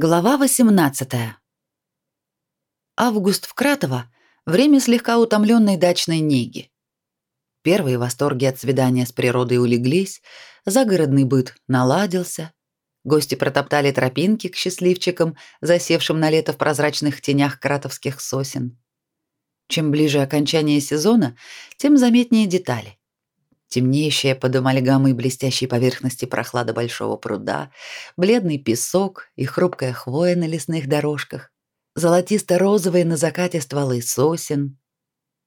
Глава 18. Август в Кратово — время слегка утомленной дачной неги. Первые восторги от свидания с природой улеглись, загородный быт наладился, гости протоптали тропинки к счастливчикам, засевшим на лето в прозрачных тенях кратовских сосен. Чем ближе окончание сезона, тем заметнее детали темнеющая под амальгамой блестящей поверхности прохлада большого пруда, бледный песок и хрупкая хвоя на лесных дорожках, золотисто-розовые на закате стволы сосен.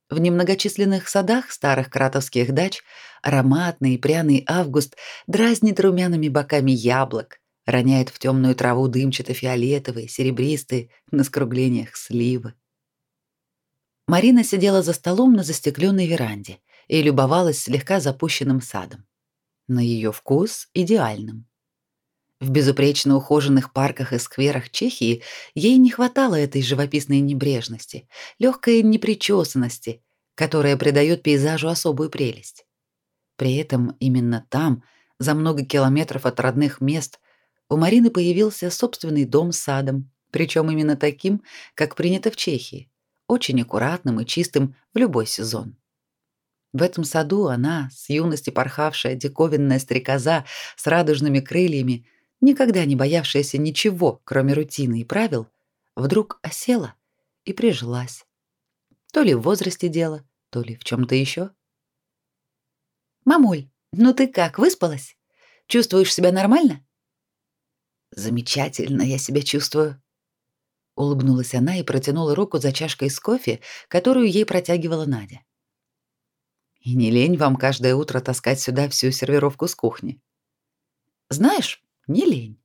В немногочисленных садах старых кратовских дач ароматный и пряный август дразнит румяными боками яблок, роняет в темную траву дымчато-фиолетовые, серебристые на скруглениях сливы. Марина сидела за столом на застекленной веранде — и любовалась слегка запущенным садом. На ее вкус идеальным. В безупречно ухоженных парках и скверах Чехии ей не хватало этой живописной небрежности, легкой непричесанности, которая придает пейзажу особую прелесть. При этом именно там, за много километров от родных мест, у Марины появился собственный дом с садом, причем именно таким, как принято в Чехии, очень аккуратным и чистым в любой сезон. В этом саду она, с юности порхавшая диковинная стрекоза с радужными крыльями, никогда не боявшаяся ничего, кроме рутины и правил, вдруг осела и прижилась. То ли в возрасте дело, то ли в чем то еще. «Мамуль, ну ты как, выспалась? Чувствуешь себя нормально?» «Замечательно я себя чувствую», — улыбнулась она и протянула руку за чашкой с кофе, которую ей протягивала Надя. И не лень вам каждое утро таскать сюда всю сервировку с кухни. Знаешь, не лень.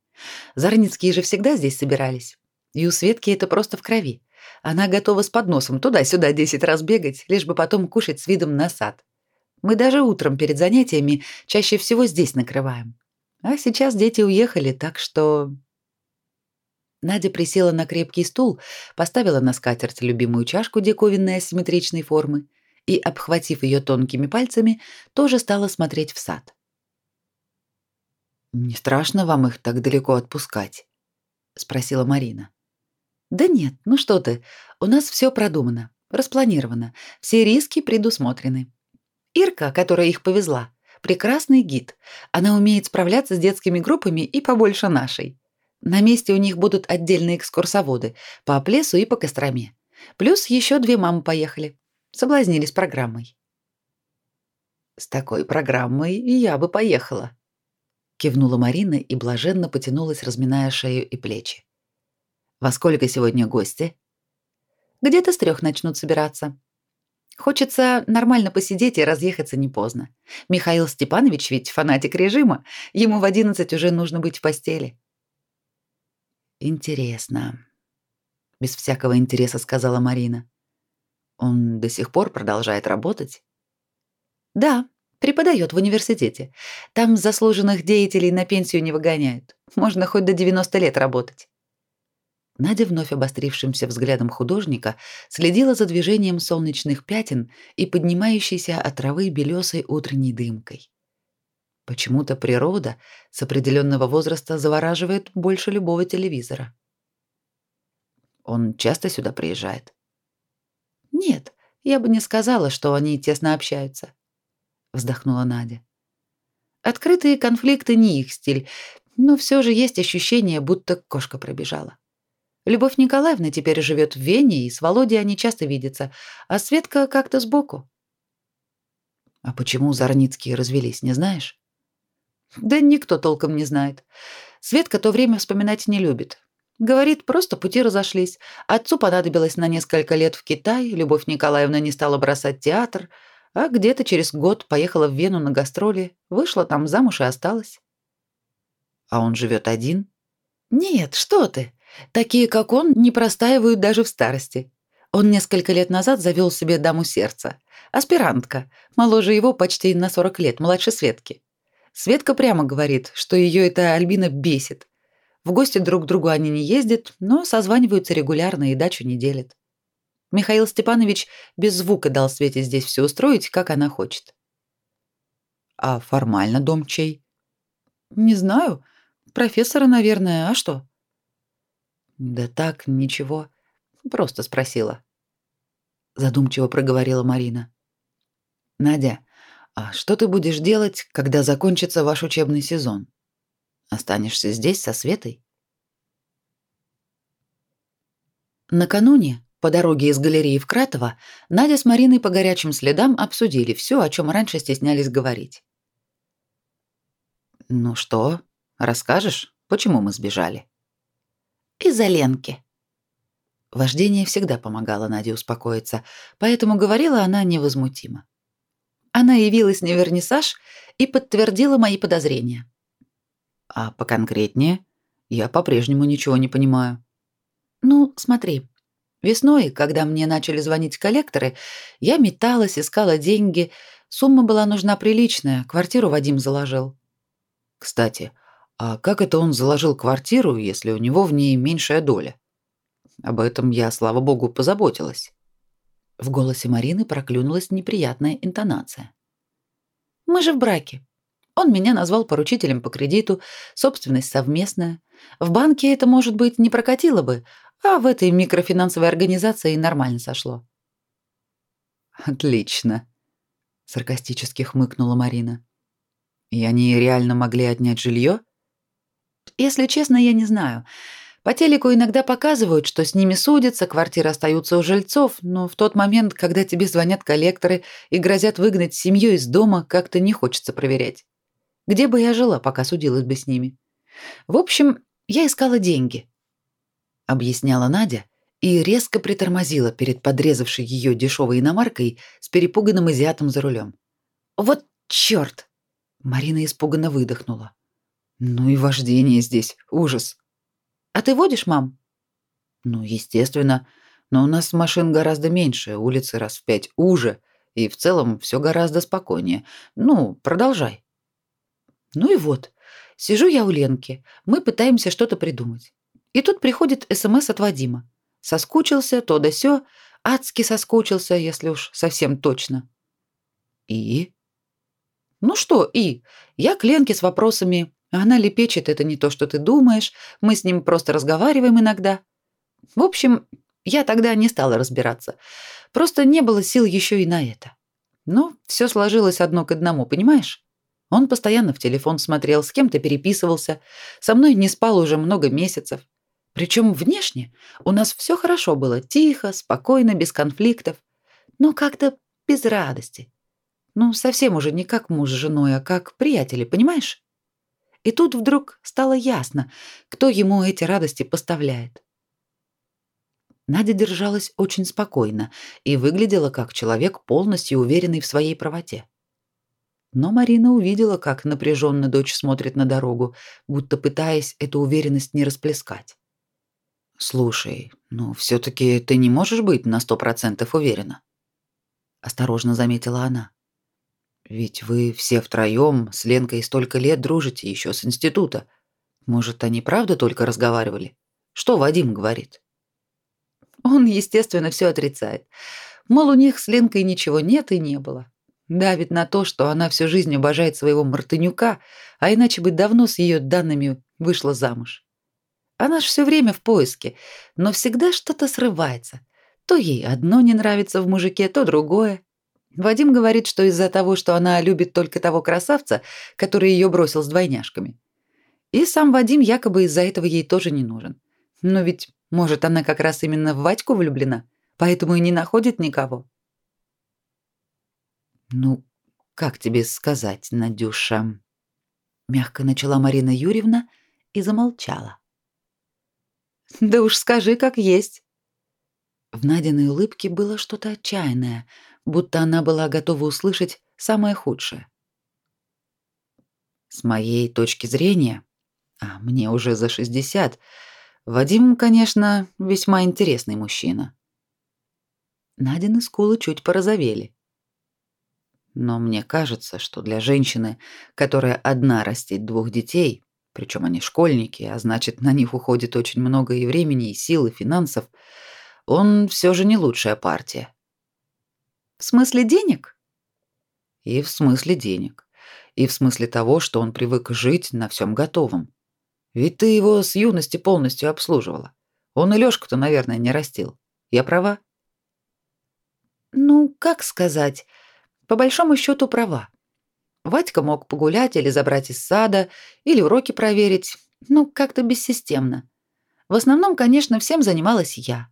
Зарницкие же всегда здесь собирались. И у Светки это просто в крови. Она готова с подносом туда-сюда десять раз бегать, лишь бы потом кушать с видом на сад. Мы даже утром перед занятиями чаще всего здесь накрываем. А сейчас дети уехали, так что... Надя присела на крепкий стул, поставила на скатерть любимую чашку диковинной асимметричной формы и, обхватив ее тонкими пальцами, тоже стала смотреть в сад. «Не страшно вам их так далеко отпускать?» — спросила Марина. «Да нет, ну что ты, у нас все продумано, распланировано, все риски предусмотрены. Ирка, которая их повезла, прекрасный гид. Она умеет справляться с детскими группами и побольше нашей. На месте у них будут отдельные экскурсоводы по Плесу и по Костроме. Плюс еще две мамы поехали соблазнились программой. С такой программой я бы поехала, кивнула Марина и блаженно потянулась, разминая шею и плечи. Во сколько сегодня гости? Где-то с трех начнут собираться. Хочется нормально посидеть и разъехаться не поздно. Михаил Степанович ведь фанатик режима, ему в одиннадцать уже нужно быть в постели. Интересно. Без всякого интереса сказала Марина. Он до сих пор продолжает работать? Да, преподает в университете. Там заслуженных деятелей на пенсию не выгоняют. Можно хоть до 90 лет работать. Надя вновь обострившимся взглядом художника следила за движением солнечных пятен и поднимающейся от травы белесой утренней дымкой. Почему-то природа с определенного возраста завораживает больше любого телевизора. Он часто сюда приезжает. Нет, я бы не сказала, что они тесно общаются, вздохнула Надя. Открытые конфликты не их стиль, но все же есть ощущение, будто кошка пробежала. Любовь Николаевна теперь живет в Вене, и с Володей они часто видятся, а Светка как-то сбоку. А почему Зарницкие развелись, не знаешь? Да никто толком не знает. Светка то время вспоминать не любит. Говорит, просто пути разошлись. Отцу понадобилось на несколько лет в Китай, Любовь Николаевна не стала бросать театр, а где-то через год поехала в Вену на гастроли, вышла там замуж и осталась. А он живет один? Нет, что ты? Такие, как он, не простаивают даже в старости. Он несколько лет назад завел себе даму сердца. Аспирантка, моложе его почти на 40 лет, младше Светки. Светка прямо говорит, что ее эта Альбина бесит. В гости друг к другу они не ездят, но созваниваются регулярно и дачу не делят. Михаил Степанович без звука дал Свете здесь все устроить, как она хочет. А формально дом чей? Не знаю. Профессора, наверное. А что? Да так, ничего. Просто спросила. Задумчиво проговорила Марина. Надя, а что ты будешь делать, когда закончится ваш учебный сезон? Останешься здесь со Светой? Накануне, по дороге из галереи в Кратово, Надя с Мариной по горячим следам обсудили все, о чем раньше стеснялись говорить. «Ну что, расскажешь, почему мы сбежали?» «Из-за Ленки». Вождение всегда помогало Наде успокоиться, поэтому говорила она невозмутимо. Она явилась на вернисаж и подтвердила мои подозрения. А поконкретнее, я по-прежнему ничего не понимаю. Ну, смотри. Весной, когда мне начали звонить коллекторы, я металась, искала деньги. Сумма была нужна приличная, квартиру Вадим заложил. Кстати, а как это он заложил квартиру, если у него в ней меньшая доля? Об этом я, слава богу, позаботилась. В голосе Марины проклюнулась неприятная интонация. Мы же в браке. Он меня назвал поручителем по кредиту, собственность совместная. В банке это, может быть, не прокатило бы, а в этой микрофинансовой организации нормально сошло. Отлично, саркастически хмыкнула Марина. И они реально могли отнять жилье? Если честно, я не знаю. По телеку иногда показывают, что с ними судятся, квартиры остаются у жильцов, но в тот момент, когда тебе звонят коллекторы и грозят выгнать семью из дома, как-то не хочется проверять. Где бы я жила, пока судилась бы с ними? В общем, я искала деньги, объясняла Надя и резко притормозила перед подрезавшей ее дешевой иномаркой с перепуганным азиатом за рулем. Вот чёрт! Марина испуганно выдохнула. Ну и вождение здесь, ужас. А ты водишь, мам? Ну, естественно, но у нас машин гораздо меньше, улицы раз в пять уже, и в целом все гораздо спокойнее. Ну, продолжай. Ну и вот, сижу я у Ленки, мы пытаемся что-то придумать. И тут приходит СМС от Вадима. Соскучился, то да сё, адски соскучился, если уж совсем точно. И? Ну что, и? Я к Ленке с вопросами она лепечет, это не то, что ты думаешь, мы с ним просто разговариваем иногда. В общем, я тогда не стала разбираться. Просто не было сил еще и на это. Но все сложилось одно к одному, понимаешь? Он постоянно в телефон смотрел, с кем-то переписывался, со мной не спал уже много месяцев. Причем внешне у нас все хорошо было, тихо, спокойно, без конфликтов, но как-то без радости. Ну, совсем уже не как муж с женой, а как приятели, понимаешь? И тут вдруг стало ясно, кто ему эти радости поставляет. Надя держалась очень спокойно и выглядела как человек, полностью уверенный в своей правоте. Но Марина увидела, как напряженно дочь смотрит на дорогу, будто пытаясь эту уверенность не расплескать. «Слушай, ну все-таки ты не можешь быть на сто процентов уверена?» Осторожно заметила она. Ведь вы все втроем с Ленкой столько лет дружите еще с института. Может, они правда только разговаривали? Что Вадим говорит? Он, естественно, все отрицает. Мол, у них с Ленкой ничего нет и не было. Давит на то, что она всю жизнь обожает своего Мартынюка, а иначе бы давно с ее данными вышла замуж. Она ж все время в поиске, но всегда что-то срывается. То ей одно не нравится в мужике, то другое. Вадим говорит, что из-за того, что она любит только того красавца, который ее бросил с двойняшками. И сам Вадим якобы из-за этого ей тоже не нужен. Но ведь, может, она как раз именно в Вадьку влюблена, поэтому и не находит никого. Ну, как тебе сказать, Надюша? Мягко начала Марина Юрьевна и замолчала. Да уж скажи, как есть. В Надиной улыбке было что-то отчаянное, будто она была готова услышать самое худшее. С моей точки зрения, а мне уже за 60, Вадим, конечно, весьма интересный мужчина. Надины скулы чуть порозовели. Но мне кажется, что для женщины, которая одна растит двух детей, причем они школьники, а значит, на них уходит очень много и времени, и сил, и финансов, он все же не лучшая партия. В смысле денег? И в смысле денег. И в смысле того, что он привык жить на всем готовом. Ведь ты его с юности полностью обслуживала. Он и Лёшку-то, наверное, не растил. Я права? Ну, как сказать? По большому счету права. Вадька мог погулять или забрать из сада, или уроки проверить. Ну, как-то бессистемно. В основном, конечно, всем занималась я.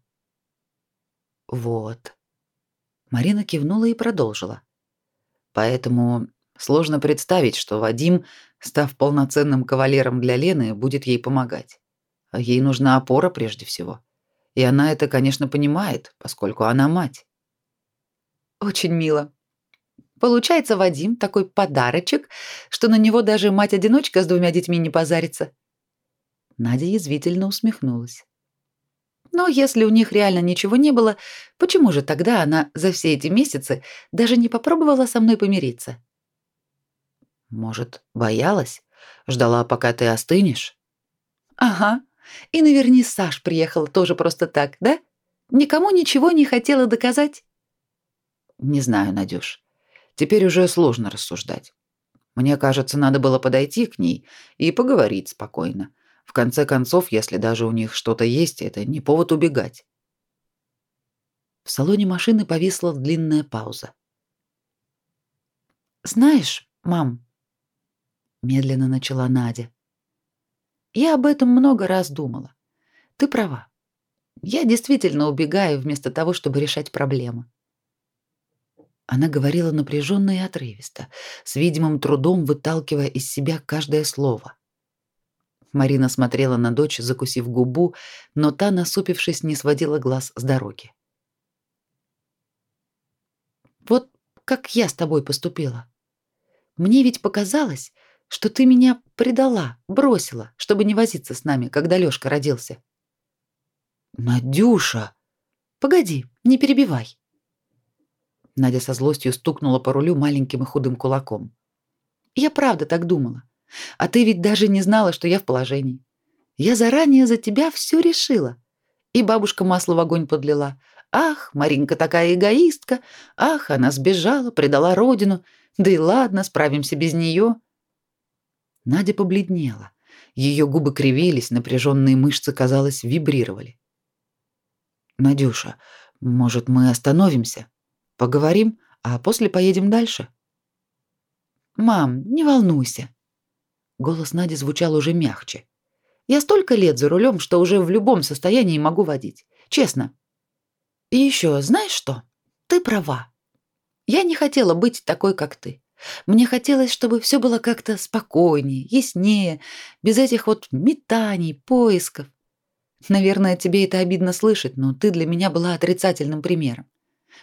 Вот. Марина кивнула и продолжила. Поэтому сложно представить, что Вадим, став полноценным кавалером для Лены, будет ей помогать. А ей нужна опора прежде всего. И она это, конечно, понимает, поскольку она мать. Очень мило. Получается, Вадим такой подарочек, что на него даже мать-одиночка с двумя детьми не позарится. Надя язвительно усмехнулась. Но если у них реально ничего не было, почему же тогда она за все эти месяцы даже не попробовала со мной помириться? Может, боялась? Ждала, пока ты остынешь? Ага. И наверни Саш приехала тоже просто так, да? Никому ничего не хотела доказать? Не знаю, Надюш. Теперь уже сложно рассуждать. Мне кажется, надо было подойти к ней и поговорить спокойно. В конце концов, если даже у них что-то есть, это не повод убегать. В салоне машины повисла длинная пауза. Знаешь, мам, медленно начала Надя. Я об этом много раз думала. Ты права. Я действительно убегаю вместо того, чтобы решать проблемы. Она говорила напряженно и отрывисто, с видимым трудом выталкивая из себя каждое слово. Марина смотрела на дочь, закусив губу, но та, насупившись, не сводила глаз с дороги. Вот как я с тобой поступила. Мне ведь показалось, что ты меня предала, бросила, чтобы не возиться с нами, когда Лёшка родился. Надюша, погоди, не перебивай. Надя со злостью стукнула по рулю маленьким и худым кулаком. Я правда так думала. А ты ведь даже не знала, что я в положении. Я заранее за тебя все решила. И бабушка масло в огонь подлила. Ах, Маринка такая эгоистка. Ах, она сбежала, предала родину. Да и ладно, справимся без нее. Надя побледнела. Ее губы кривились, напряженные мышцы, казалось, вибрировали. Надюша, может, мы остановимся? Поговорим, а после поедем дальше? Мам, не волнуйся. Голос Нади звучал уже мягче. Я столько лет за рулем, что уже в любом состоянии могу водить. Честно. И еще, знаешь что? Ты права. Я не хотела быть такой, как ты. Мне хотелось, чтобы все было как-то спокойнее, яснее, без этих вот метаний, поисков. Наверное, тебе это обидно слышать, но ты для меня была отрицательным примером.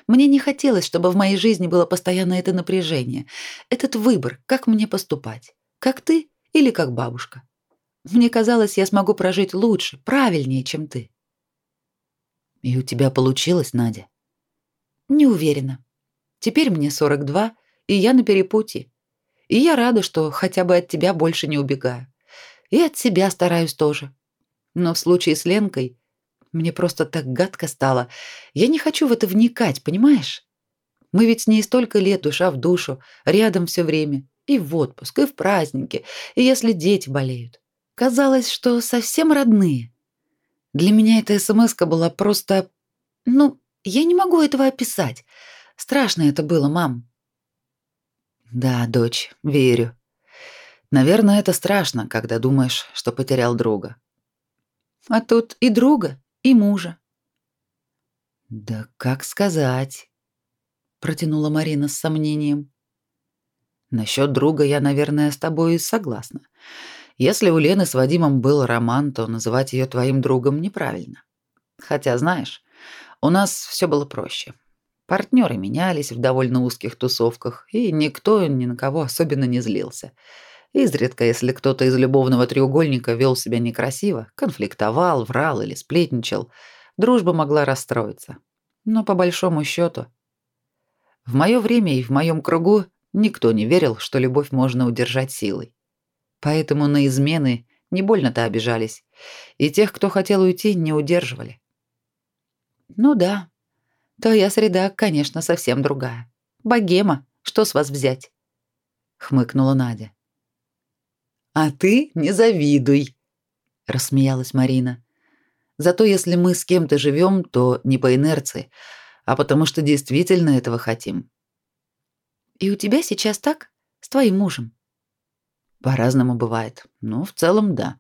Мне не хотелось, чтобы в моей жизни было постоянно это напряжение, этот выбор, как мне поступать, как ты или как бабушка. Мне казалось, я смогу прожить лучше, правильнее, чем ты. И у тебя получилось, Надя? Не уверена. Теперь мне 42, и я на перепутье. И я рада, что хотя бы от тебя больше не убегаю. И от себя стараюсь тоже. Но в случае с Ленкой мне просто так гадко стало. Я не хочу в это вникать, понимаешь? Мы ведь с ней столько лет душа в душу, рядом все время, и в отпуск, и в праздники, и если дети болеют. Казалось, что совсем родные. Для меня эта смска была просто... Ну, я не могу этого описать. Страшно это было, мам. Да, дочь, верю. Наверное, это страшно, когда думаешь, что потерял друга. А тут и друга, и мужа. Да как сказать? протянула Марина с сомнением. Насчет друга я, наверное, с тобой согласна. Если у Лены с Вадимом был роман, то называть ее твоим другом неправильно. Хотя, знаешь, у нас все было проще. Партнеры менялись в довольно узких тусовках, и никто ни на кого особенно не злился. Изредка, если кто-то из любовного треугольника вел себя некрасиво, конфликтовал, врал или сплетничал, дружба могла расстроиться. Но по большому счету, в мое время и в моем кругу никто не верил, что любовь можно удержать силой. Поэтому на измены не больно-то обижались, и тех, кто хотел уйти, не удерживали. Ну да, твоя среда, конечно, совсем другая. Богема, что с вас взять? хмыкнула Надя. А ты не завидуй, рассмеялась Марина. Зато если мы с кем-то живем, то не по инерции, а потому что действительно этого хотим. И у тебя сейчас так? С твоим мужем? По-разному бывает. Ну, в целом, да.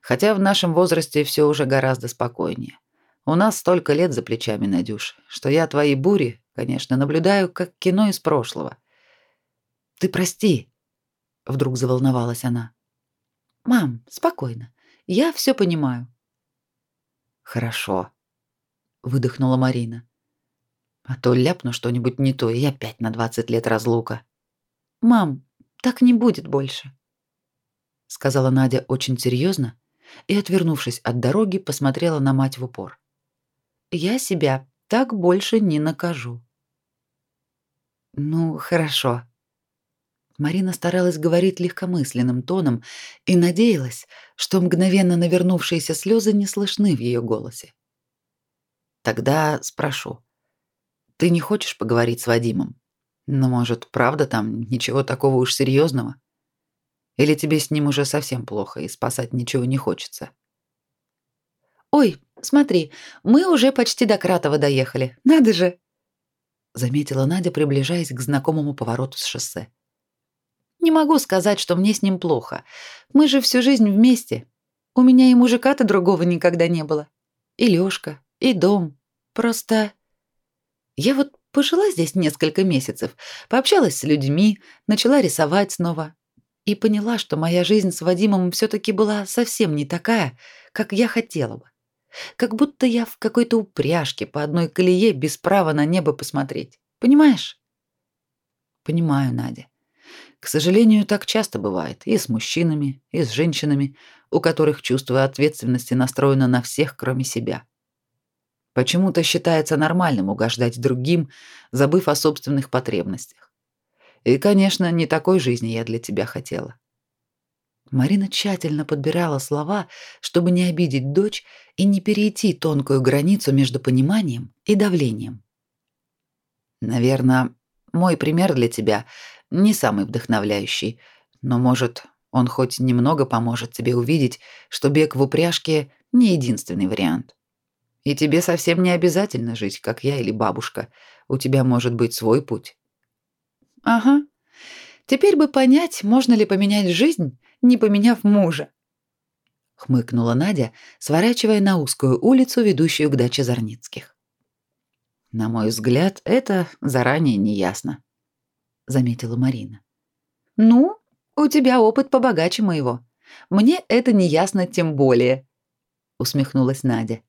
Хотя в нашем возрасте все уже гораздо спокойнее. У нас столько лет за плечами, Надюш, что я твои бури, конечно, наблюдаю как кино из прошлого. Ты прости, вдруг заволновалась она. Мам, спокойно. Я все понимаю. Хорошо, выдохнула Марина. А то ляпну что-нибудь не то, и опять на 20 лет разлука. Мам, так не будет больше, сказала Надя очень серьезно и, отвернувшись от дороги, посмотрела на мать в упор. Я себя так больше не накажу. Ну, хорошо. Марина старалась говорить легкомысленным тоном и надеялась, что мгновенно навернувшиеся слезы не слышны в ее голосе. Тогда спрошу. Ты не хочешь поговорить с Вадимом? Ну, может, правда там ничего такого уж серьезного? Или тебе с ним уже совсем плохо и спасать ничего не хочется? Ой, смотри, мы уже почти до Кратова доехали. Надо же, заметила Надя, приближаясь к знакомому повороту с шоссе. Не могу сказать, что мне с ним плохо. Мы же всю жизнь вместе. У меня и мужика-то другого никогда не было. И Лёшка, и дом. Просто я вот пожила здесь несколько месяцев, пообщалась с людьми, начала рисовать снова и поняла, что моя жизнь с Вадимом все таки была совсем не такая, как я хотела бы. Как будто я в какой-то упряжке по одной колее без права на небо посмотреть. Понимаешь? Понимаю, Надя. К сожалению, так часто бывает и с мужчинами, и с женщинами, у которых чувство ответственности настроено на всех, кроме себя. Почему-то считается нормальным угождать другим, забыв о собственных потребностях. И, конечно, не такой жизни я для тебя хотела. Марина тщательно подбирала слова, чтобы не обидеть дочь и не перейти тонкую границу между пониманием и давлением. Наверное, мой пример для тебя не самый вдохновляющий, но, может, он хоть немного поможет тебе увидеть, что бег в упряжке не единственный вариант. И тебе совсем не обязательно жить, как я или бабушка. У тебя может быть свой путь. Ага. Теперь бы понять, можно ли поменять жизнь, не поменяв мужа. Хмыкнула Надя, сворачивая на узкую улицу, ведущую к даче Зарницких. На мой взгляд, это заранее неясно, заметила Марина. Ну, у тебя опыт побогаче моего. Мне это неясно тем более, усмехнулась Надя.